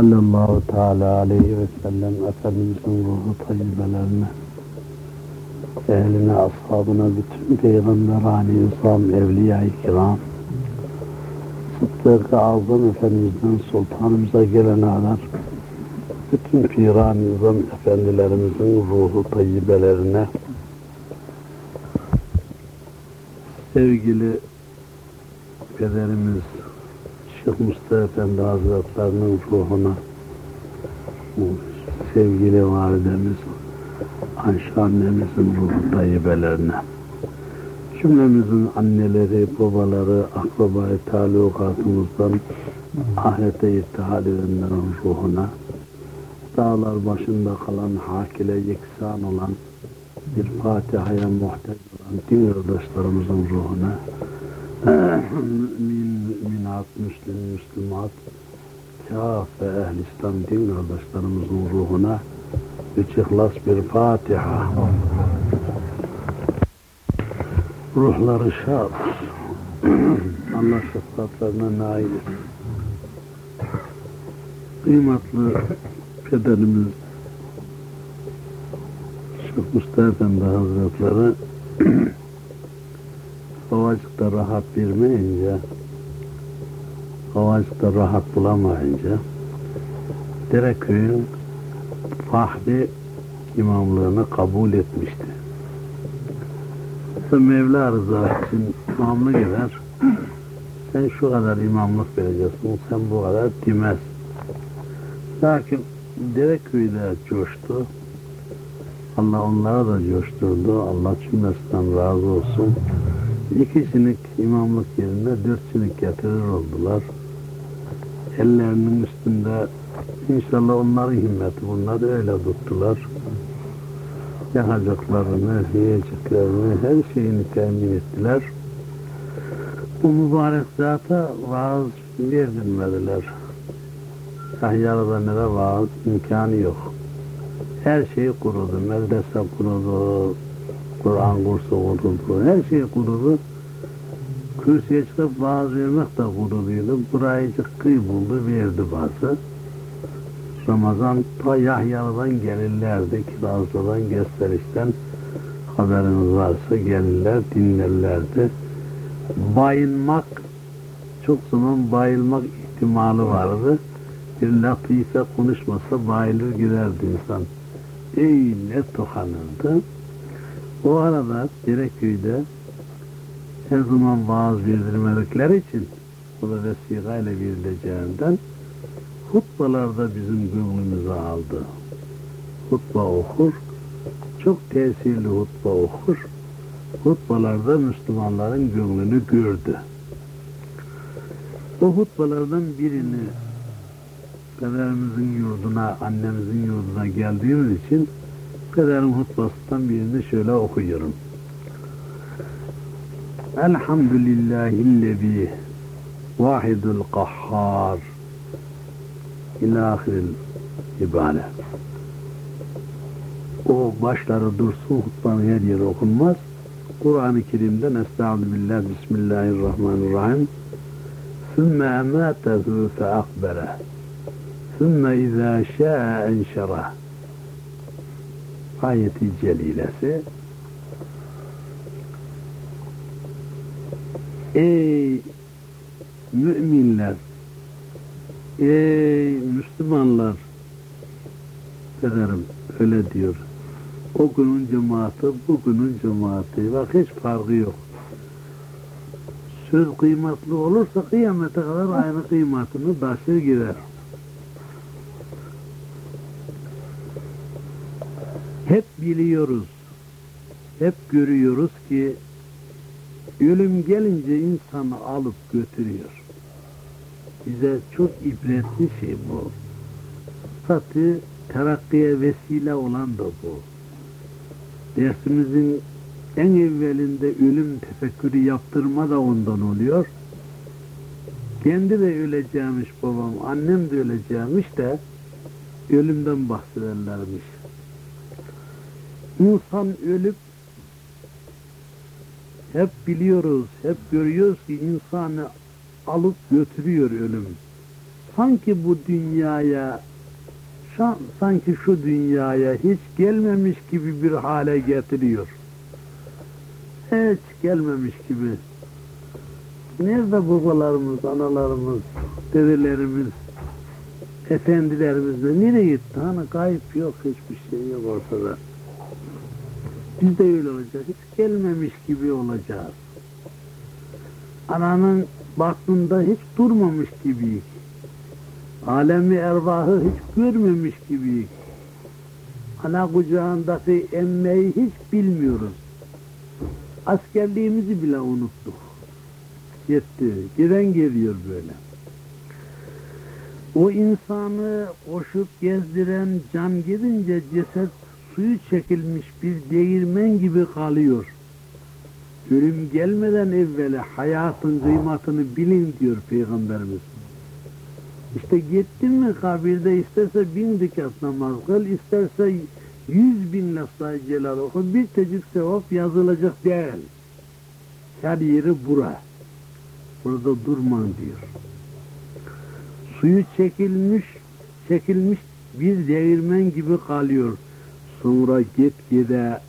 sallallahu teala aleyhi ve sellem Efendimizin ruhu tayyibelerine, ehline, ashabına, bütün peygamberani insan, evliya-i kiram, Sıddık-ı Azam Efendimiz'den sultanımıza gelene kadar bütün piran nizam efendilerimizin ruhu tayyibelerine sevgili pederimiz Şeyh Mustafa Efendi Hazretlerinin ruhuna sevgili validemiz Ayşe annemizin ruhu tayyibelerine cümlemizin anneleri, babaları, akrabayı talukatımızdan ahirete irtihal edenlerin ruhuna dağlar başında kalan hakile yeksan olan bir Fatiha'ya muhtaç olan din yoldaşlarımızın ruhuna mümin, müminat, müslüm, müslümat kâfe ehl İslam din yoldaşlarımızın ruhuna üç ihlas bir Fatiha. Ruhları şad. Allah şefkatlerine nail. Kıymetli pederimiz Şeyh Mustafa Efendi Hazretleri Havacıkta rahat vermeyince Havacıkta rahat bulamayınca Dereköy'ün Fahri imamlığını kabul etmişti. Sen Mevla rızası için imamlık eder. Sen şu kadar imamlık vereceksin, sen bu kadar demez. Lakin Dereköy'de coştu. Allah onlara da coşturdu. Allah cümlesinden razı olsun. İki imamlık yerine dört sinik getirir oldular. Ellerinin üstünde inşallah onların himmeti bunlar öyle tuttular. Yakacaklarını, yiyeceklerini, her şeyini temin ettiler. Bu mübarek zata vaaz verdirmediler. Kahyara'da nere vaaz imkanı yok. Her şey kurudu. Medrese kurudu. Kur'an kursu kurudu. Her şey kurudu. Kürsüye çıkıp vaaz vermek de kuruluydu. Burayı kıy buldu, verdi bazı. Ramazan ta Yahya'dan gelirlerdi. Kirazlı'dan, gösterişten haberiniz varsa gelirler, dinlerlerdi. Bayılmak, çok zaman bayılmak ihtimali vardı. Bir latife konuşmasa bayılır giderdi insan. Ey ne tokanırdı. O arada Dereköy'de her zaman vaaz verdirmedikleri için bu da vesika ile verileceğinden hutbalarda bizim gönlümüzü aldı. Hutba okur, çok tesirli hutba okur, hutbalarda Müslümanların gönlünü gördü. O hutbalardan birini pederimizin yurduna, annemizin yurduna geldiğimiz için pederin hutbasından birini şöyle okuyorum. Elhamdülillahillezî vahidul kahhar ila ahiril ibare. O başları dursun, hutbanın her yeri okunmaz. Kur'an-ı Kerim'den Estağfirullah, Bismillahirrahmanirrahim. Sümme emâtehu fe akbere. Sümme izâ şâ'e enşerah. Ayeti celilesi. Ey müminler, ey Müslümanlar, derim öyle diyor. O günün cemaati, bugünün cemaati. Bak hiç farkı yok. Söz kıymetli olursa kıyamete kadar aynı kıymetini taşır gider. Hep biliyoruz, hep görüyoruz ki ölüm gelince insanı alıp götürüyor. Bize çok ibretli şey bu. Zaten terakkiye vesile olan da bu. Dersimizin en evvelinde ölüm tefekkürü yaptırma da ondan oluyor. Kendi de öleceğimiş babam, annem de öleceğimiş de ölümden bahsederlermiş. İnsan ölüp hep biliyoruz, hep görüyoruz ki insanı alıp götürüyor ölüm. sanki bu dünyaya sanki şu dünyaya hiç gelmemiş gibi bir hale getiriyor. Hiç gelmemiş gibi. Nerede babalarımız, analarımız, dedelerimiz, efendilerimiz de nereye gitti? Hani kayıp yok, hiçbir şey yok ortada. Biz de öyle olacak. Hiç gelmemiş gibi olacağız. Ananın batnında hiç durmamış gibiyiz. Alemi ervahı hiç görmemiş gibiyiz. Ana kucağındaki emmeyi hiç bilmiyoruz. Askerliğimizi bile unuttuk. Yetti. Giden geliyor böyle. O insanı koşup gezdiren can gidince ceset suyu çekilmiş bir değirmen gibi kalıyor. Ölüm gelmeden evvela hayatın kıymetini bilin diyor Peygamberimiz. İşte gittin mi kabirde isterse bin dikat namaz kıl, isterse yüz bin lafzayı celal oku, bir tecik sevap yazılacak değil. Her yeri bura. Burada durman diyor. Suyu çekilmiş, çekilmiş bir değirmen gibi kalıyor. Sonra gitgide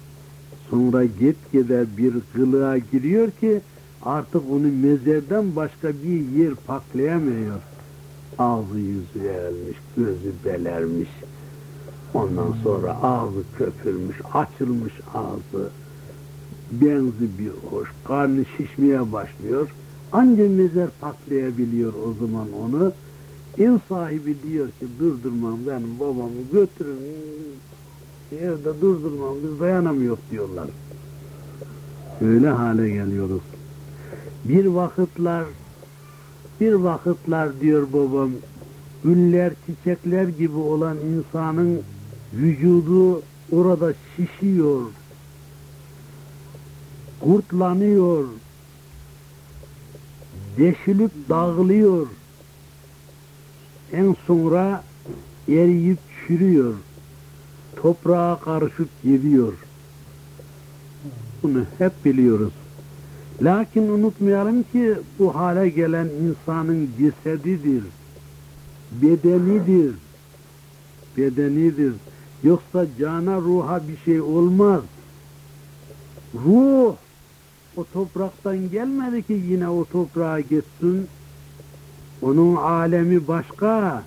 sonra gitgide bir kılığa giriyor ki artık onu mezardan başka bir yer paklayamıyor. Ağzı yüzü eğilmiş, gözü belermiş. Ondan sonra ağzı köpürmüş, açılmış ağzı. Benzi bir hoş, karnı şişmeye başlıyor. Ancak mezar paklayabiliyor o zaman onu. Ev sahibi diyor ki durdurmam benim babamı götürün evde durdurmam biz dayanamıyor diyorlar. Öyle hale geliyoruz. Bir vakitler bir vakitler diyor babam güller çiçekler gibi olan insanın vücudu orada şişiyor kurtlanıyor deşilip dağılıyor en sonra eriyip çürüyor toprağa karışıp gidiyor. Bunu hep biliyoruz. Lakin unutmayalım ki bu hale gelen insanın cesedidir, bedenidir, bedenidir. Yoksa cana ruha bir şey olmaz. Ruh o topraktan gelmedi ki yine o toprağa gitsin. Onun alemi başka.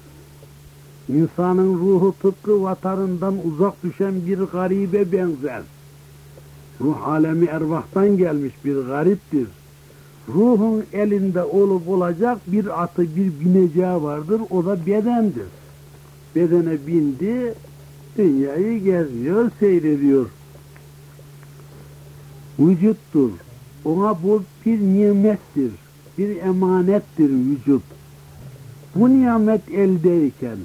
İnsanın ruhu tıpkı vatanından uzak düşen bir garibe benzer. Ruh alemi ervahtan gelmiş bir gariptir. Ruhun elinde olup olacak bir atı, bir bineceği vardır, o da bedendir. Bedene bindi, dünyayı geziyor, seyrediyor. Vücuttur. Ona bu bir nimettir, bir emanettir vücut. Bu nimet eldeyken,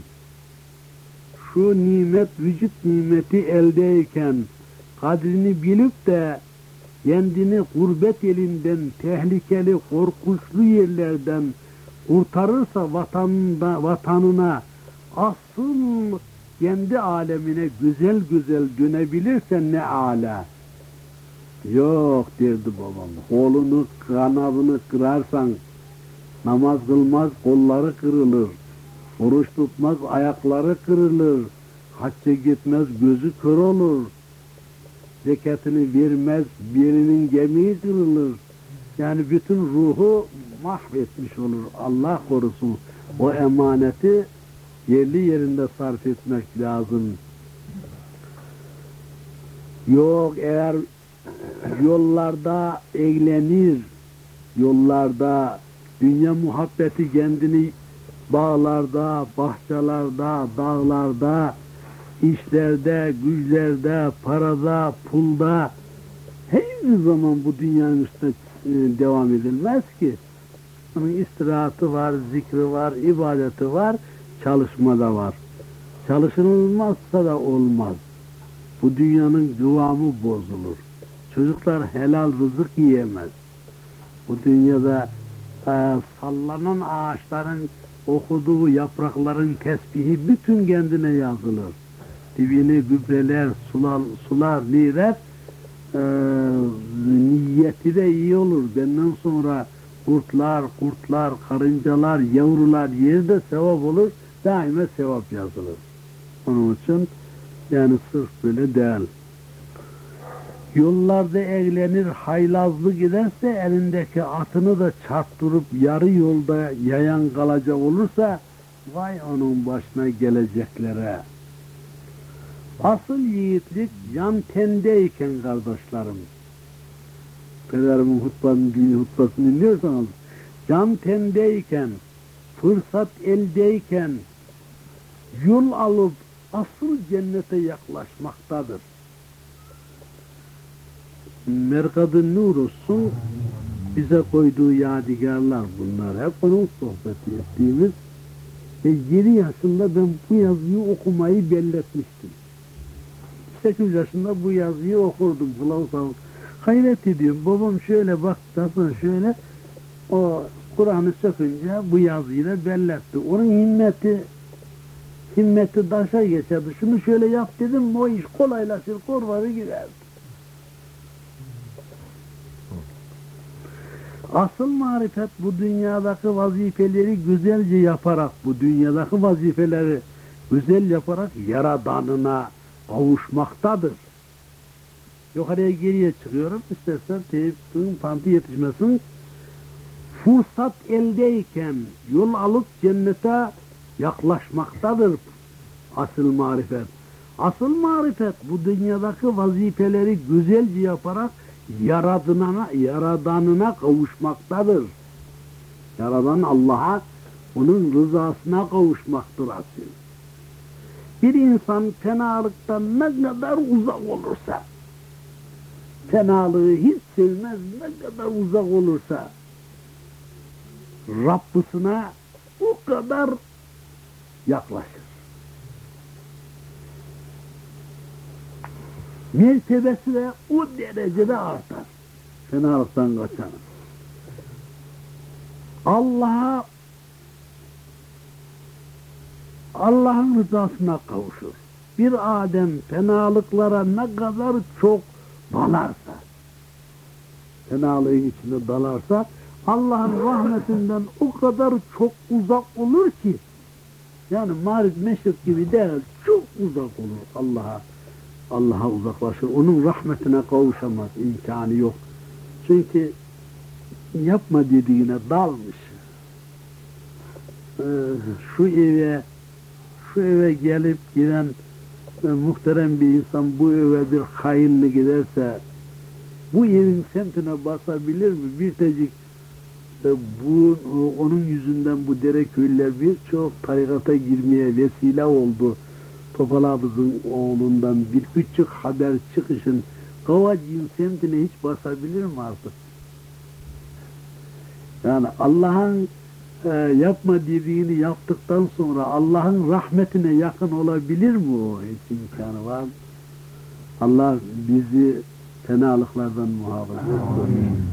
şu nimet vücut nimeti eldeyken kadrini bilip de kendini gurbet elinden tehlikeli korkunçlu yerlerden kurtarırsa vatanında, vatanına asıl kendi alemine güzel güzel dönebilirse ne ala. Yok derdi babam. Kolunu kanadını kırarsan namaz kılmaz kolları kırılır. Oruç tutmaz, ayakları kırılır. Hacca gitmez, gözü kör olur. Zekatını vermez, birinin gemiği kırılır. Yani bütün ruhu mahvetmiş olur. Allah korusun. O emaneti yerli yerinde sarf etmek lazım. Yok eğer yollarda eğlenir, yollarda dünya muhabbeti kendini bağlarda, bahçelerde, dağlarda, işlerde, güçlerde, parada, pulda hiçbir zaman bu dünyanın üstüne e, devam edilmez ki. Onun var, zikri var, ibadeti var, çalışmada var. Çalışılmazsa da olmaz. Bu dünyanın kıvamı bozulur. Çocuklar helal rızık yiyemez. Bu dünyada e, sallanan ağaçların okuduğu yaprakların tesbihi bütün kendine yazılır. Dibini gübreler, sular, sular niret, e, niyeti de iyi olur. Benden sonra kurtlar, kurtlar, karıncalar, yavrular yerde sevap olur, daima sevap yazılır. Onun için yani sırf böyle değil. Yollarda eğlenir, haylazlı giderse elindeki atını da çarptırıp yarı yolda yayan kalacak olursa vay onun başına geleceklere. Asıl yiğitlik yan tendeyken kardeşlerim. Pederimin hutbasını, hutbasını dinliyorsanız can tendeyken, fırsat eldeyken yol alıp asıl cennete yaklaşmaktadır. Merkad-ı Nur olsun bize koyduğu yadigarlar bunlar. Hep onun sohbeti ettiğimiz. Ve 7 yaşında ben bu yazıyı okumayı belletmiştim. 8 yaşında bu yazıyı okurdum. Kılavuz Hayret ediyorum. Babam şöyle bak, nasıl şöyle o Kur'an'ı sökünce bu yazıyla belletti. Onun himmeti himmeti daşa geçerdi. Şunu şöyle yap dedim o iş kolaylaşır, korvarı giderdi. Asıl marifet bu dünyadaki vazifeleri güzelce yaparak, bu dünyadaki vazifeleri güzel yaparak yaradanına kavuşmaktadır. Yukarıya geriye çıkıyorum. İstersen teyipsin, pantı yetişmesin. Fırsat eldeyken yol alıp cennete yaklaşmaktadır asıl marifet. Asıl marifet bu dünyadaki vazifeleri güzelce yaparak yaradınana, yaradanına kavuşmaktadır. Yaradan Allah'a onun rızasına kavuşmaktır asil. Bir insan fenalıktan ne kadar uzak olursa, fenalığı hiç sevmez ne kadar uzak olursa, Rabbisine o kadar yaklaşır. Mertebesi de o derecede artar. Fenalıktan kaçanın. Allah'a Allah'ın rızasına kavuşur. Bir Adem fenalıklara ne kadar çok dalarsa, fenalığın içine dalarsa, Allah'ın rahmetinden o kadar çok uzak olur ki, yani marif meşrik gibi değil, çok uzak olur Allah'a. Allah'a uzaklaşır. Onun rahmetine kavuşamaz. imkanı yok. Çünkü yapma dediğine dalmış. Ee, şu eve şu eve gelip giden e, muhterem bir insan bu eve bir hayırlı giderse bu evin semtine basabilir mi? Bir tecik e, bu onun yüzünden bu dere köylüler birçok tarikata girmeye vesile oldu. Topal oğlundan bir küçük haber çıkışın Kavacı'nın semtine hiç basabilir mi artık? Yani Allah'ın e, yapma dediğini yaptıktan sonra Allah'ın rahmetine yakın olabilir mi o? Hiç imkanı var? Allah bizi fenalıklardan muhafaza etsin.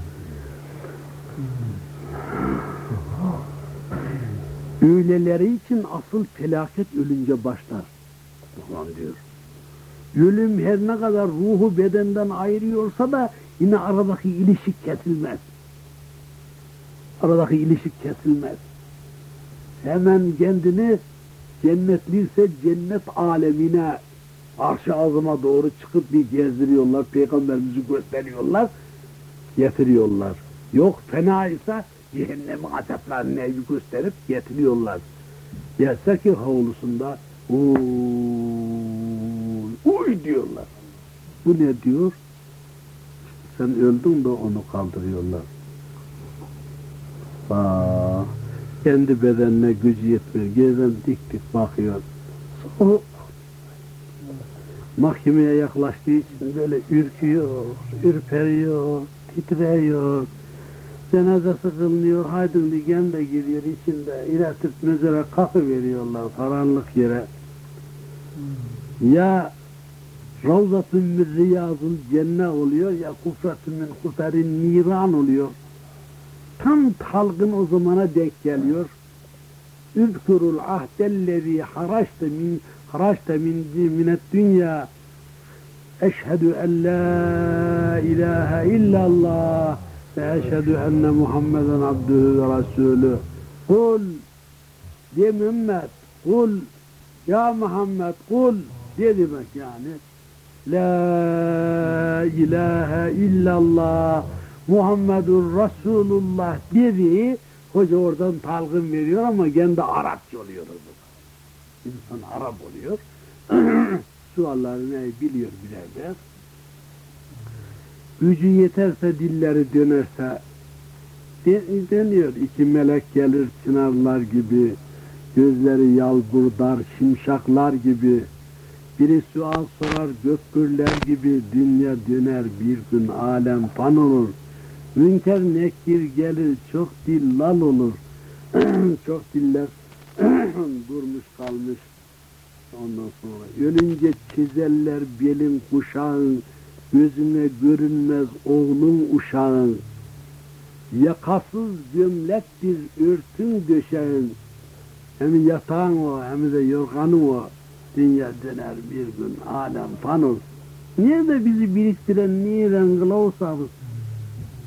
Öyleleri için asıl felaket ölünce başlar. Kur'an diyor. Ölüm her ne kadar ruhu bedenden ayırıyorsa da yine aradaki ilişik kesilmez. Aradaki ilişik kesilmez. Hemen kendini cennetliyse cennet alemine arş ağzıma doğru çıkıp bir gezdiriyorlar. Peygamberimizi gösteriyorlar. Getiriyorlar. Yok fena ise cehennemin azaplarını gösterip getiriyorlar. Gelse ki havlusunda Uy, uy diyorlar. Bu ne diyor? Sen öldün de onu kaldırıyorlar. Aa, kendi bedenine gücü yetmiyor. Geriden dik dik bakıyor. Sonra mahkemeye yaklaştığı için böyle ürküyor, ürperiyor, titriyor. Cenazesi kılınıyor, haydın digen de giriyor içinde. İletip mezara kakı veriyorlar karanlık yere ya Ravzatun min riyazul cennet oluyor ya kufratun min kuferin niran oluyor. Tam talgın o zamana denk geliyor. Üzkurul ahdellezi haraçte min haraçte min minet dünya eşhedü en la ilahe illallah ve eşhedü enne Muhammeden abdühü ve rasulü. Kul de Mehmet, kul ya Muhammed kul de demek yani. La ilahe illallah Muhammedur Resulullah dediği hoca oradan talgın veriyor ama kendi Arapça oluyor o zaman. İnsan Arap oluyor. Suallarını biliyor birer. Gücü yeterse dilleri dönerse de- dönüyor. İki melek gelir çınarlar gibi, gözleri yalburdar, şimşaklar gibi. Biri sual sorar gökgürler gibi, dünya döner bir gün alem fan olur. Münker nekir gelir, çok dil lal olur. çok diller durmuş kalmış. Ondan sonra ölünce çizeller belin kuşağın, gözüne görünmez oğlun uşağın. Yakasız gömlektir örtün döşeğin. Hem yatağın o hem de yorganın o. Dünya döner bir gün alem fan olur. Nerede bizi biriktiren nereden kılavuz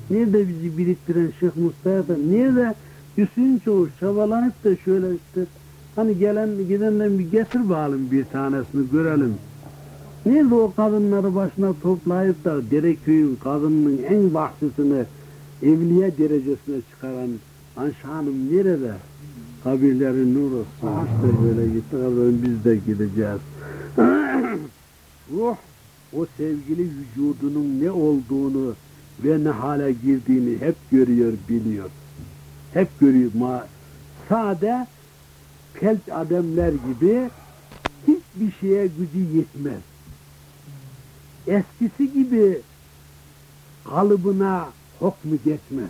Nerede bizi biriktiren Şeyh Mustafa? Nerede Hüsnü Çoğuş çabalanıp da şöyle işte hani gelen gidenler bir getir bakalım bir tanesini görelim. Nerede o kadınları başına toplayıp da Dereköy'ün kadınının en bahçesini evliye derecesine çıkaran Anşa Hanım nerede? Kabirleri nur. İşte böyle gitti. Efendim biz de gideceğiz. Ruh o sevgili vücudunun ne olduğunu ve ne hale girdiğini hep görüyor, biliyor. Hep görüyor. Ma sade felç adamlar gibi hiçbir şeye gücü yetmez. Eskisi gibi kalıbına hokmu geçmez.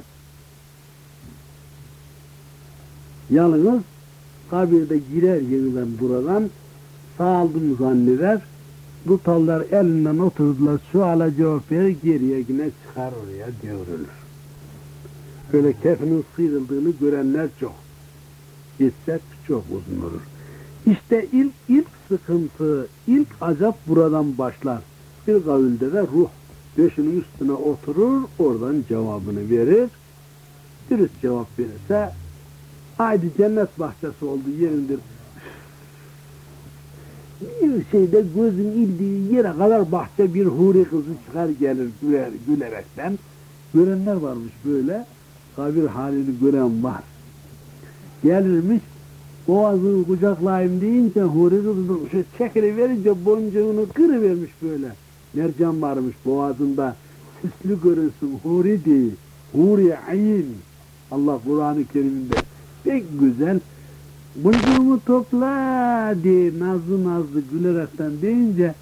Yalnız kabirde girer yeniden buradan sağaldım zanneder. Bu tallar elinden oturdular, suala cevap verir, geriye yine çıkar oraya devrilir. Böyle kefinin sıyrıldığını görenler çok. Gitsek çok uzun olur. İşte ilk ilk sıkıntı, ilk azap buradan başlar. Bir kavilde de ruh döşünün üstüne oturur, oradan cevabını verir. Dürüst cevap verirse, haydi cennet bahçesi oldu yerindir. Bir şeyde gözün ildiği yere kadar bahçe bir huri kızı çıkar gelir güler, gülerekten. Görenler varmış böyle. Kabir halini gören var. Gelirmiş, boğazını kucaklayayım deyince huri kızı şu çekili verince boncuğunu kırıvermiş böyle. Mercan varmış boğazında. Süslü görünsün huri değil. Huri ayin. Allah Kur'an-ı Kerim'inde pek güzel Boncuğumu topla diye nazlı nazlı gülerekten deyince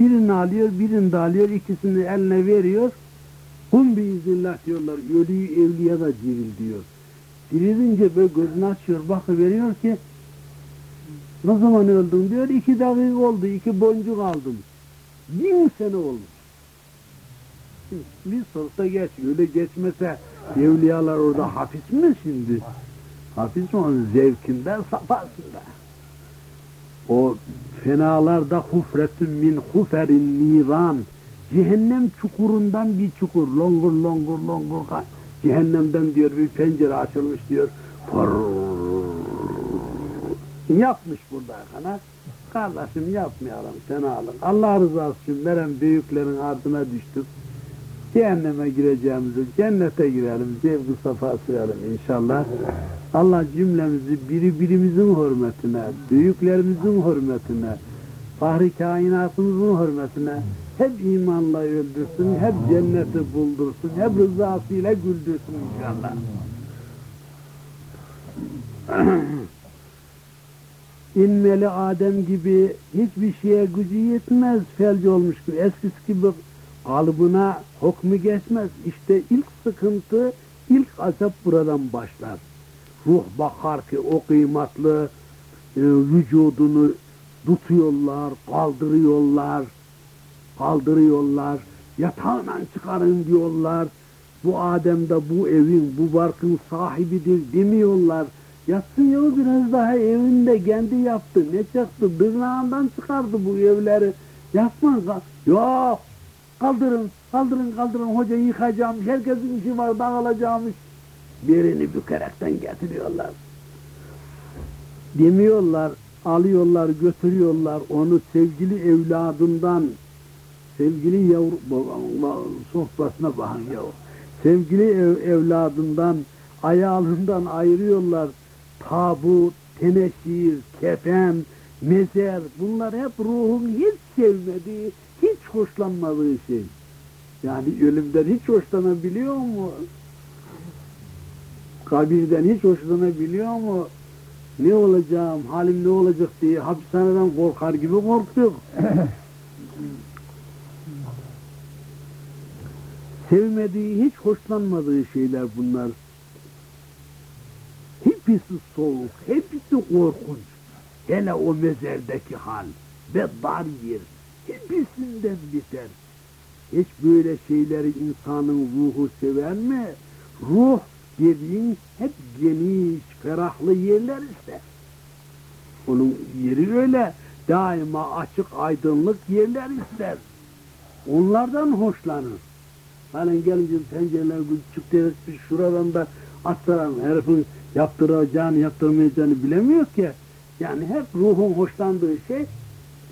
birini alıyor, birini de alıyor, ikisini eline veriyor. Hum biiznillah diyorlar, ölüyü evliya da diril diyor. Dirilince böyle gözünü açıyor, bakıveriyor ki ne zaman öldün diyor, iki dakika oldu, iki boncuk aldım. Bin sene olmuş. Bir sorsa geç, öyle geçmese evliyalar orada hapis mi şimdi? Hafif mi onun zevkinden, safasında. O fenalarda hufretün min huferin niran. Cehennem çukurundan bir çukur. Longur longur longur. Cehennemden diyor bir pencere açılmış diyor. Fırrrr. Yapmış burada kana. Kardeşim yapmayalım fenalık. Allah rızası için veren büyüklerin ardına düştük. Cehenneme gireceğimizi, cennete girelim, zevk-ı safa sürelim inşallah. Allah cümlemizi biri birimizin hürmetine, büyüklerimizin hürmetine, fahri kainatımızın hürmetine hep imanla öldürsün, hep cenneti buldursun, hep rızasıyla güldürsün inşallah. İnmeli Adem gibi hiçbir şeye gücü yetmez, felç olmuş gibi, eskisi gibi kalıbına hükmü geçmez. İşte ilk sıkıntı, ilk azap buradan başlar. Ruh bakar ki o kıymetli e, vücudunu tutuyorlar, kaldırıyorlar, kaldırıyorlar, yatağından çıkarın diyorlar. Bu Adem'de bu evin, bu barkın sahibidir demiyorlar. Yatsın ya biraz daha evinde kendi yaptı. Ne çıktı? Dırnağından çıkardı bu evleri. Yapma. Yok. Kaldırın, kaldırın, kaldırın hoca yıkacağım, herkesin işi var dağılacağımış. Birini bükerekten getiriyorlar. Demiyorlar, alıyorlar, götürüyorlar onu sevgili evladından, sevgili yavru, sofrasına bakın yav. Sevgili ev, evladından, ayağından ayırıyorlar. Tabut, teneşir, kefen, mezer, bunlar hep ruhun hiç sevmediği, hiç hoşlanmadığı şey. Yani ölümden hiç hoşlanabiliyor mu? Kabirden hiç hoşlanabiliyor mu? Ne olacağım, halim ne olacak diye hapishaneden korkar gibi korkuyor. Sevmediği, hiç hoşlanmadığı şeyler bunlar. Hepsi soğuk, hepsi korkunç. Hele o mezerdeki hal ve dar yer hepsinden biter. Hiç böyle şeyleri insanın ruhu sever mi? Ruh dediğin hep geniş, ferahlı yerler ister. Onun yeri öyle daima açık, aydınlık yerler ister. Onlardan hoşlanır. Hani gelince pencereler küçük devretmiş şuradan da atsaran herifin yaptıracağını yaptırmayacağını bilemiyor ki. Yani hep ruhun hoşlandığı şey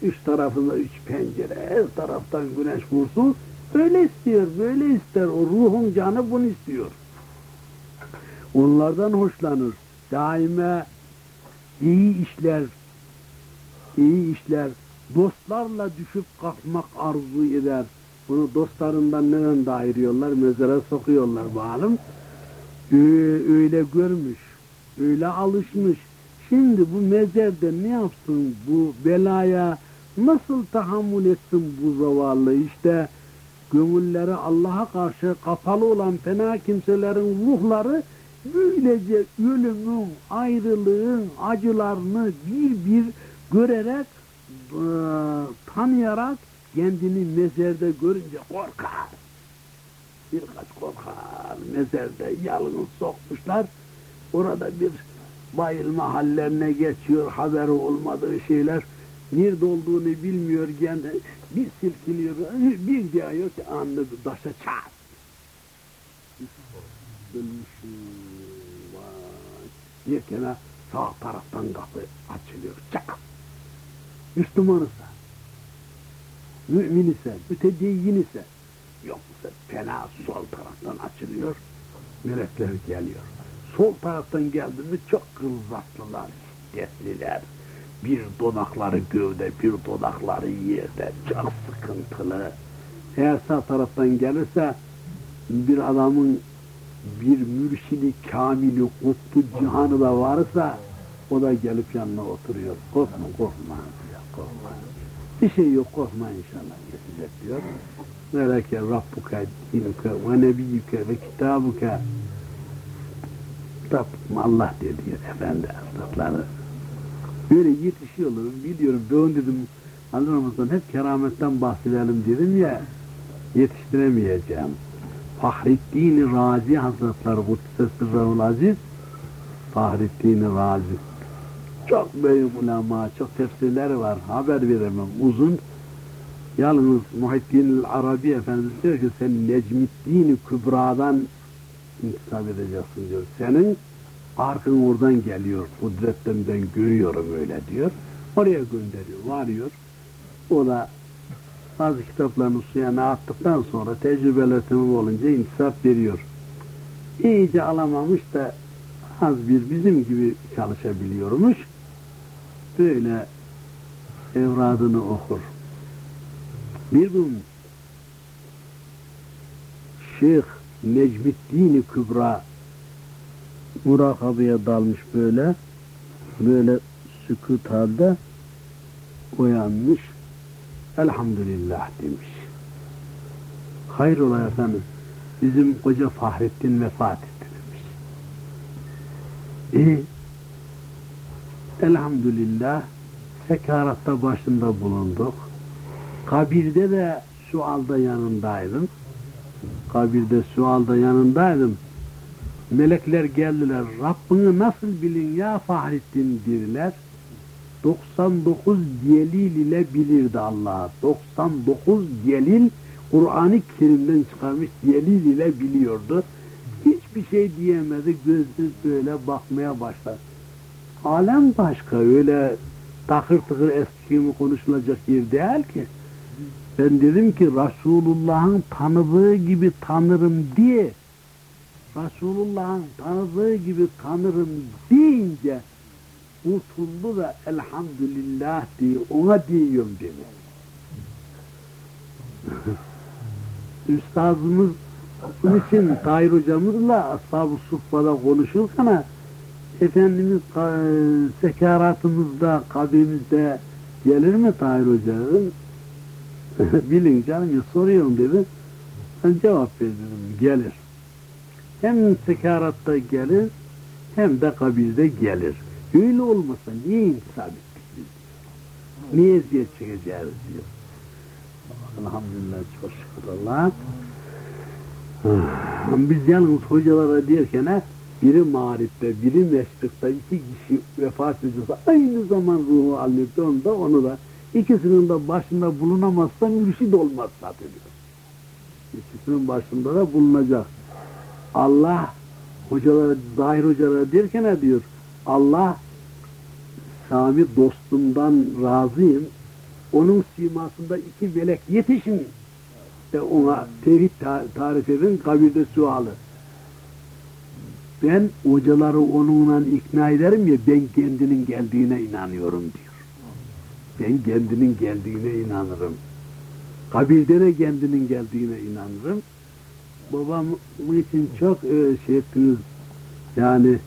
üç tarafında üç pencere, her taraftan güneş vursun. Öyle istiyor, böyle ister. O ruhun canı bunu istiyor. Onlardan hoşlanır. Daima iyi işler, iyi işler, dostlarla düşüp kalkmak arzu eder. Bunu dostlarından neden de ayırıyorlar? Mezara sokuyorlar malum. Öyle görmüş, öyle alışmış. Şimdi bu mezerde ne yapsın bu belaya nasıl tahammül etsin bu zavallı işte gönülleri Allah'a karşı kapalı olan fena kimselerin ruhları böylece ölümün, ayrılığın acılarını bir bir görerek, e, tanıyarak kendini mezerde görünce korkar. Birkaç korkar. Mezerde yalnız sokmuşlar. Orada bir bayılma hallerine geçiyor. Haberi olmadığı şeyler. Nerede olduğunu bilmiyor kendi. Bir silkiliyor. Bir diyor ki anlı taşa çat. Ölmüşüm. Vay. Yerkene sağ taraftan kapı açılıyor. Çak. Müslüman ise, mümin ise, mütedeyyin ise, yoksa fena sol taraftan açılıyor, melekler geliyor. Sol taraftan geldi mi çok kılzatlılar, şiddetliler. Bir donakları gövde, bir donakları yerde, çok sıkıntılı. Eğer sağ taraftan gelirse, bir adamın bir mürşidi, kamili, kutlu cihanı da varsa, o da gelip yanına oturuyor. Korkma, korkma korkma. Bir şey yok korkma inşallah geçecek diyor. Meleke Rabbuke dinuke ve nebiyyüke ve kitabuke Rabbim Allah diyor efendi hazretleri. Böyle yetişiyorlar biliyorum ben dedim Allah Ramazan hep kerametten bahsedelim dedim ya yetiştiremeyeceğim. Fahrettin Razi Hazretleri Kuddise Sırrahul Aziz Fahrettin Razi çok büyük ulema, çok tefsirleri var. Haber veremem. Uzun. Yalnız Muhittin Arabi Efendimiz diyor ki sen Necmiddin Kübra'dan intisap edeceksin diyor. Senin arkın oradan geliyor. Kudretten ben görüyorum öyle diyor. Oraya gönderiyor. Varıyor. O da bazı kitaplarını suyana attıktan sonra tecrübeler tamam olunca intisap veriyor. İyice alamamış da az bir bizim gibi çalışabiliyormuş böyle evradını okur. Bir gün Şeyh Necmiddin Kübra murakabeye dalmış böyle böyle sükut halde uyanmış elhamdülillah demiş. Hayrola efendim bizim koca Fahrettin vefat etti demiş. İyi elhamdülillah sekaratta başında bulunduk. Kabirde de sualda yanındaydım. Kabirde sualda yanındaydım. Melekler geldiler. Rabbini nasıl bilin ya Fahrettin dediler. 99 delil ile bilirdi Allah. 99 delil Kur'an-ı Kerim'den çıkarmış diliyle biliyordu. Hiçbir şey diyemedi. Gözü böyle bakmaya başladı. Alem başka öyle takır tıkır eski gibi konuşulacak yer değil ki. Ben dedim ki Resulullah'ın tanıdığı gibi tanırım diye Resulullah'ın tanıdığı gibi tanırım deyince unutuldu ve elhamdülillah diye ona diyorum dedi. Üstazımız bunun için Tahir hocamızla Ashab-ı Suffa'da konuşurken Efendimiz sekaratımızda, kabrimizde gelir mi Tahir hocam? Bilin canım soruyorum dedi. Ben cevap verdim. Gelir. Hem sekaratta gelir hem de kabirde gelir. Öyle olmasa niye biz diyor. Niye eziyet çekeceğiz diyor. Elhamdülillah çok şükür Allah. Biz yalnız hocalara derken biri marifte, biri meşrikte iki kişi vefat ediyorsa aynı zaman ruhu alınıyor. Onda onu da ikisinin de başında bulunamazsa mürşid olmaz zaten diyor. İkisinin başında da bulunacak. Allah hocalara, dair hocalara derken diyor Allah Sami dostumdan razıyım. Onun simasında iki melek yetişin ve ona tevhid tarif edin kabirde sualı. Ben hocaları onunla ikna ederim ya ben kendinin geldiğine inanıyorum diyor. Ben kendinin geldiğine inanırım. Kabirde de kendinin geldiğine inanırım. Babam için çok e, şey ettiniz. Yani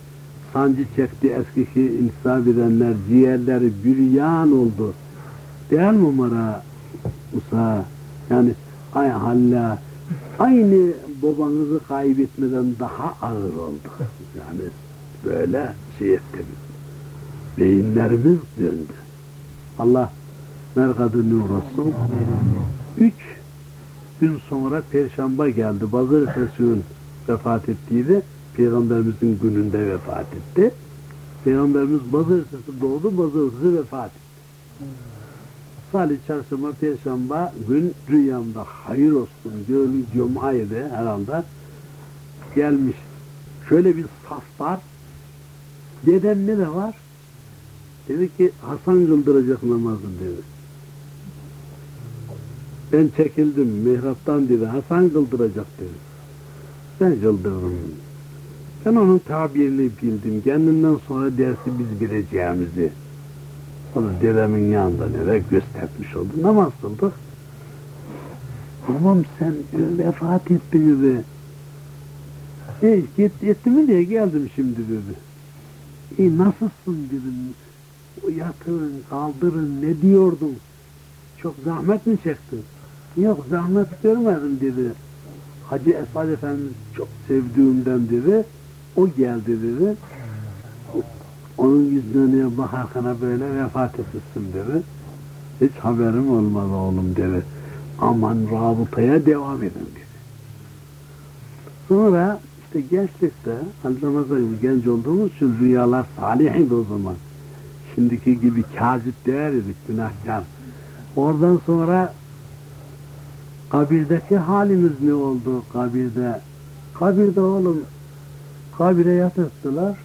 sancı çekti eskiki intisap edenler, ciğerleri büryan oldu. Değil mi Mara Musa? Yani ay halla aynı babanızı kaybetmeden daha ağır oldu. Yani böyle şey etti. Beyinlerimiz döndü. Allah merkadını olsun. Üç gün sonra Perşembe geldi. Bazı Resul'ün vefat ettiydi. Peygamberimizin gününde vefat etti. Peygamberimiz Bazırtısı doğdu, Bazırtısı vefat etti. Salih çarşamba, perşembe gün rüyamda hayır olsun, gönlü cumaydı herhalde gelmiş. Şöyle bir saf var. Dedem ne de var? Dedi ki Hasan kıldıracak namazı dedi. Ben çekildim mihraptan dedi. Hasan kıldıracak dedi. Ben kıldırdım. Ben onun tabirini bildim. Kendinden sonra dersi biz bileceğimizi. Onu dedemin yanında nere göstermiş oldu. Namaz kıldık. Babam sen vefat etti dedi. E, git, etti mi diye geldim şimdi dedi. E nasılsın dedim. Yatırın, kaldırın, ne diyordun? Çok zahmet mi çektin? Yok zahmet görmedim dedi. Hacı Esad Efendimiz çok sevdiğimden dedi. O geldi dedi. Onun yüzüne bakarken böyle vefat etmişsin dedi. Hiç haberim olmadı oğlum dedi. Aman rabıtaya devam edin dedi. Sonra işte gençlikte, gibi genç olduğumuz için rüyalar salihiydi o zaman. Şimdiki gibi kazip değerdik, günahkar. Oradan sonra kabirdeki halimiz ne oldu kabirde? Kabirde oğlum kabire yatırttılar.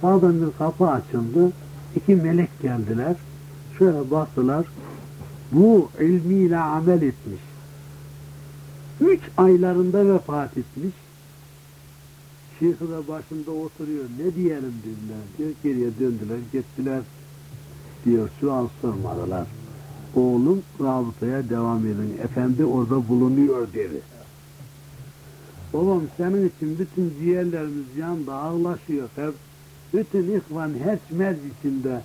Sağdan bir kapı açıldı. İki melek geldiler. Şöyle baktılar. Bu ilmiyle amel etmiş. Üç aylarında vefat etmiş. Şeyh de başında oturuyor. Ne diyelim dediler. Diyor geriye döndüler, gittiler. Diyor sual sormadılar. Oğlum rabıtaya devam edin. Efendi orada bulunuyor dedi. Babam senin için bütün ciğerlerimiz yanında ağlaşıyor. Hep bütün ihvan her merz içinde.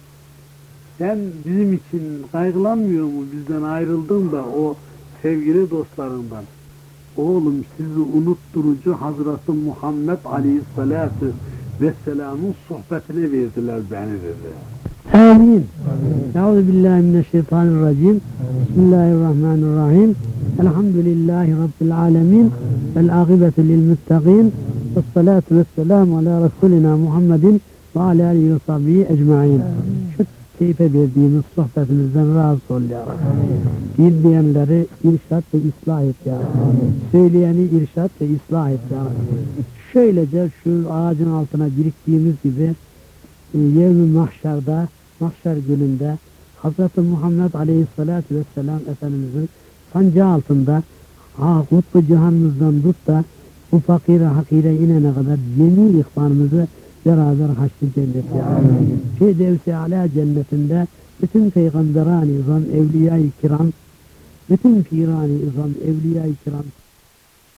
Sen bizim için kaygılanmıyor mu bizden ayrıldın da o sevgili dostlarından? Oğlum sizi unutturucu Hazreti Muhammed Aleyhisselatü Vesselam'ın sohbetine verdiler beni dedi. Amin. Euzu billahi mineşşeytanirracim. Bismillahirrahmanirrahim. Elhamdülillahi rabbil alamin. Vel akibetu lil muttaqin. Ves salatu vesselamu ala Resulina Muhammedin ve ala alihi ve sahbihi ecmaîn. Şu keyfe verdiğimiz sohbetimizden razı ol ya Rabbi. Dinleyenleri irşat ve ıslah et ya Rabbi. Söyleyeni irşat ve ıslah et ya Rabbi. Şöylece şu ağacın altına biriktiğimiz gibi e, yevmi mahşerde, mahşer gününde Hz. Muhammed Aleyhisselatü Vesselam Efendimizin sancağı altında ha, kutbu cihanımızdan tut da bu fakire hakire inene kadar yeni ihvanımızı beraber haşr cennet ya Rabbi. Firdevs-i Ala cennetinde bütün peygamberani izam, evliya-i kiram, bütün pirani izam, evliya-i kiram